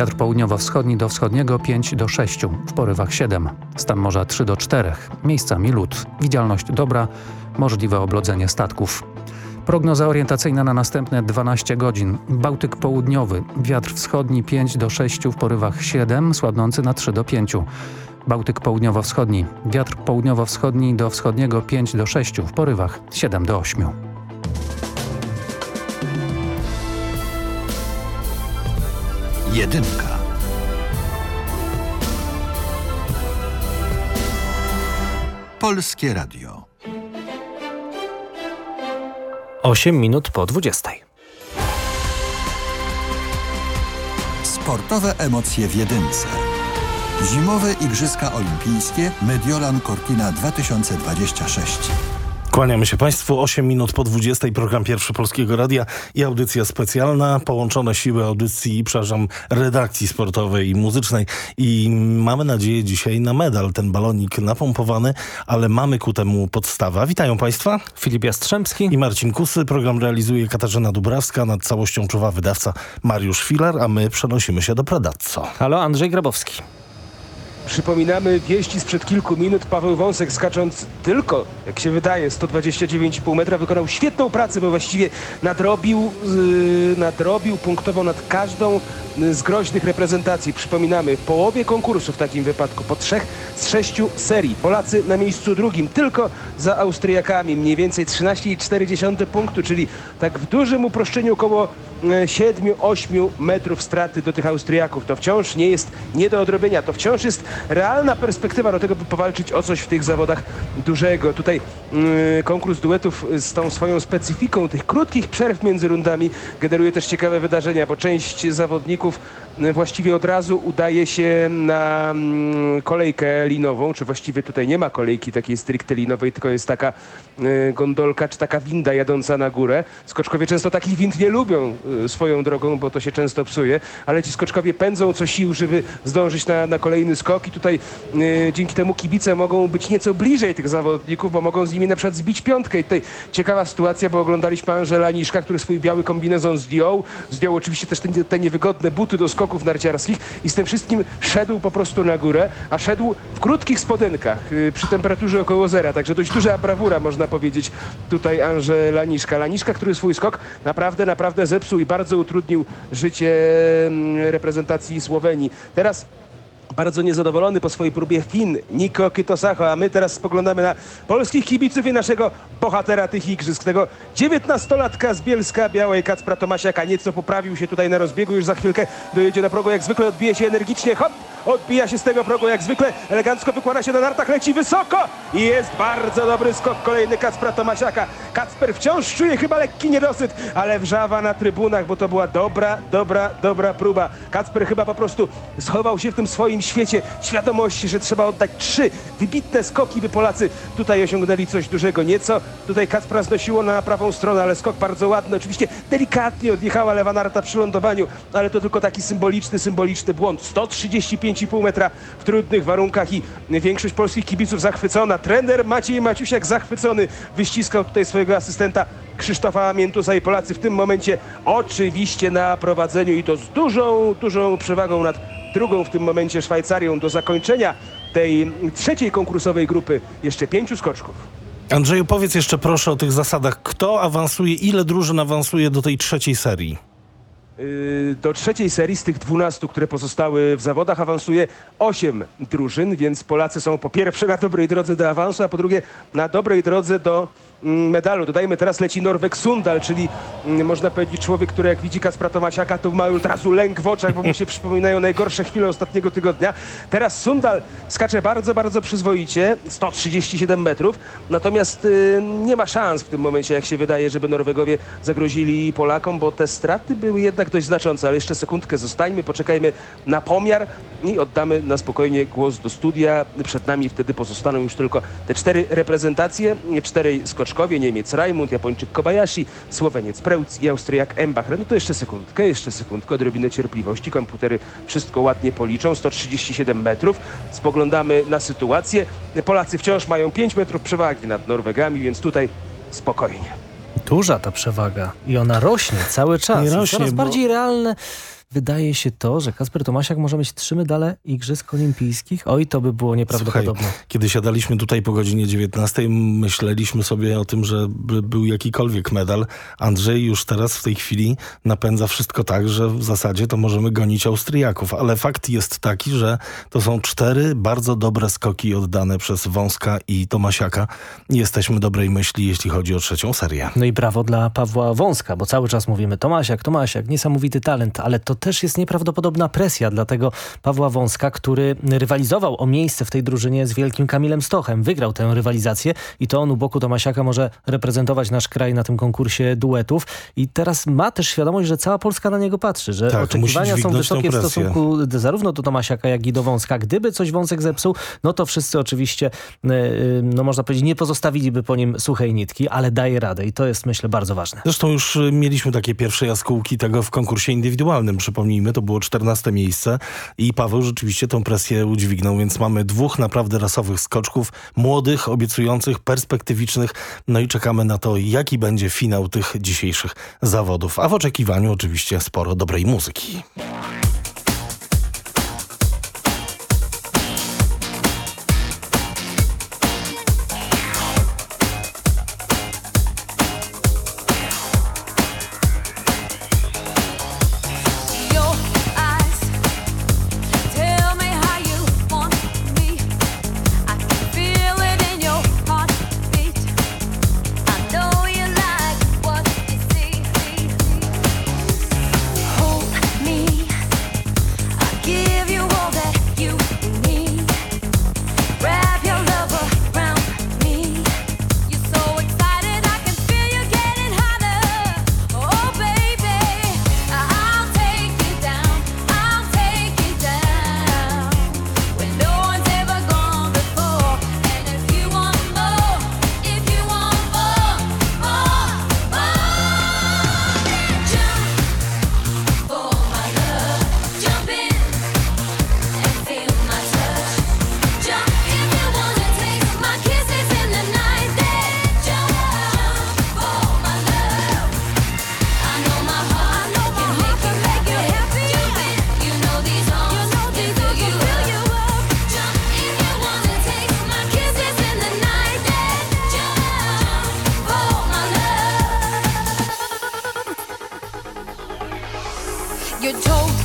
Wiatr południowo-wschodni do wschodniego 5 do 6, w porywach 7. Stan morza 3 do 4, miejscami lód. Widzialność dobra, możliwe oblodzenie statków. Prognoza orientacyjna na następne 12 godzin. Bałtyk południowy, wiatr wschodni 5 do 6, w porywach 7, słabnący na 3 do 5. Bałtyk południowo-wschodni, wiatr południowo-wschodni do wschodniego 5 do 6, w porywach 7 do 8. Jedynka. Polskie Radio. 8 minut po 20. Sportowe emocje w jedynce. Zimowe Igrzyska Olimpijskie Mediolan Cortina 2026. Kłaniamy się Państwu. 8 minut po 20. Program Pierwszy Polskiego Radia i audycja specjalna. Połączone siły audycji, przepraszam, redakcji sportowej i muzycznej. I mamy nadzieję dzisiaj na medal. Ten balonik napompowany, ale mamy ku temu podstawę. Witają Państwa. Filip Jastrzębski i Marcin Kusy. Program realizuje Katarzyna Dubrawska. Nad całością czuwa wydawca Mariusz Filar, a my przenosimy się do Predazzo. Halo, Andrzej Grabowski. Przypominamy wieści sprzed kilku minut. Paweł Wąsek skacząc tylko, jak się wydaje, 129,5 metra wykonał świetną pracę, bo właściwie nadrobił, yy, nadrobił punktowo nad każdą z groźnych reprezentacji. Przypominamy, w połowie konkursu w takim wypadku, po trzech z sześciu serii. Polacy na miejscu drugim, tylko za Austriakami. Mniej więcej 13,4 punktu, czyli tak w dużym uproszczeniu około 7-8 metrów straty do tych Austriaków. To wciąż nie jest nie do odrobienia. To wciąż jest realna perspektywa do tego, by powalczyć o coś w tych zawodach dużego. Tutaj yy, konkurs duetów z tą swoją specyfiką tych krótkich przerw między rundami generuje też ciekawe wydarzenia, bo część zawodników właściwie od razu udaje się na mm, kolejkę linową, czy właściwie tutaj nie ma kolejki takiej stricte linowej, tylko jest taka y, gondolka, czy taka winda jadąca na górę. Skoczkowie często takich wind nie lubią y, swoją drogą, bo to się często psuje, ale ci skoczkowie pędzą co sił, żeby zdążyć na, na kolejny skok i tutaj y, dzięki temu kibice mogą być nieco bliżej tych zawodników, bo mogą z nimi na przykład zbić piątkę. I tutaj ciekawa sytuacja, bo oglądaliśmy Angela Niszka, który swój biały kombinezon zdjął. Zdjął oczywiście też te, te niewygodne buty do skoków narciarskich i z tym wszystkim szedł po prostu na górę, a szedł w krótkich spodenkach yy, przy temperaturze około zera, także dość duża brawura można powiedzieć tutaj Anże Laniszka. Laniszka, który swój skok naprawdę, naprawdę zepsuł i bardzo utrudnił życie yy, reprezentacji Słowenii. Teraz bardzo niezadowolony po swojej próbie Fin, Niko Kytosacho, a my teraz spoglądamy na polskich kibiców i naszego bohatera tych igrzysk, tego 19-latka z Bielska Białej, Kacpra Tomasiaka, nieco poprawił się tutaj na rozbiegu, już za chwilkę dojedzie na progu, jak zwykle odbije się energicznie, hop, odbija się z tego progu, jak zwykle elegancko wykłada się na nartach, leci wysoko i jest bardzo dobry skok kolejny Kacpra Tomasiaka. Kacper wciąż czuje chyba lekki niedosyt, ale wrzawa na trybunach, bo to była dobra, dobra, dobra próba. Kacper chyba po prostu schował się w tym swoim świecie świadomości, że trzeba oddać trzy wybitne skoki, by Polacy tutaj osiągnęli coś dużego. Nieco tutaj Kacpra znosiło na prawą stronę, ale skok bardzo ładny. Oczywiście delikatnie odjechała lewa narta przy lądowaniu, ale to tylko taki symboliczny, symboliczny błąd. 135,5 metra w trudnych warunkach i większość polskich kibiców zachwycona. Trener Maciej Maciusiak zachwycony wyściskał tutaj swojego asystenta Krzysztofa Miętusa i Polacy w tym momencie oczywiście na prowadzeniu i to z dużą, dużą przewagą nad drugą w tym momencie Szwajcarią do zakończenia tej trzeciej konkursowej grupy jeszcze pięciu skoczków. Andrzeju, powiedz jeszcze proszę o tych zasadach. Kto awansuje, ile drużyn awansuje do tej trzeciej serii? Yy, do trzeciej serii z tych 12, które pozostały w zawodach, awansuje 8 drużyn, więc Polacy są po pierwsze na dobrej drodze do awansu, a po drugie na dobrej drodze do medalu. Dodajmy, teraz leci Norwek Sundal, czyli mm, można powiedzieć człowiek, który jak widzi Kaspra Tomasiaka, to ma od razu lęk w oczach, bo mu się przypominają najgorsze chwile ostatniego tygodnia. Teraz Sundal skacze bardzo, bardzo przyzwoicie, 137 metrów, natomiast y, nie ma szans w tym momencie, jak się wydaje, żeby Norwegowie zagrozili Polakom, bo te straty były jednak dość znaczące, ale jeszcze sekundkę zostańmy, poczekajmy na pomiar i oddamy na spokojnie głos do studia. Przed nami wtedy pozostaną już tylko te cztery reprezentacje, czterej skoczki Pączkowie, Niemiec Raimund, Japończyk Kobayashi, Słoweniec Preutz i Austriak Embacher. No to jeszcze sekundkę, jeszcze sekundkę, odrobinę cierpliwości. Komputery wszystko ładnie policzą. 137 metrów. Spoglądamy na sytuację. Polacy wciąż mają 5 metrów przewagi nad Norwegami, więc tutaj spokojnie. Duża ta przewaga i ona rośnie cały czas. I rośnie, coraz bo... bardziej realne wydaje się to, że Kasper Tomasiak może mieć trzy medale Igrzysk Olimpijskich. Oj, to by było nieprawdopodobne. Słuchaj, kiedy siadaliśmy tutaj po godzinie 19, myśleliśmy sobie o tym, że by był jakikolwiek medal. Andrzej już teraz w tej chwili napędza wszystko tak, że w zasadzie to możemy gonić Austriaków. Ale fakt jest taki, że to są cztery bardzo dobre skoki oddane przez Wąska i Tomasiaka. Jesteśmy dobrej myśli, jeśli chodzi o trzecią serię. No i brawo dla Pawła Wąska, bo cały czas mówimy Tomasiak, Tomasiak, niesamowity talent, ale to też jest nieprawdopodobna presja dla tego Pawła Wąska, który rywalizował o miejsce w tej drużynie z wielkim Kamilem Stochem. Wygrał tę rywalizację i to on u boku Tomasiaka może reprezentować nasz kraj na tym konkursie duetów i teraz ma też świadomość, że cała Polska na niego patrzy, że Tak, oczekiwania są wysokie w stosunku zarówno do Tomasiaka, jak i do Wąska. Gdyby coś Wąsek zepsuł, no to wszyscy oczywiście, e, e, no można powiedzieć, nie pozostawiliby po nim suchej nitki, ale daje radę i to jest myślę bardzo ważne. Zresztą już mieliśmy takie pierwsze jaskółki tego w konkursie indywidualnym. Przypomnijmy, to było 14 miejsce i Paweł rzeczywiście tą presję udźwignął, więc mamy dwóch naprawdę rasowych skoczków, młodych, obiecujących, perspektywicznych. No i czekamy na to, jaki będzie finał tych dzisiejszych zawodów. A w oczekiwaniu oczywiście sporo dobrej muzyki. You're told.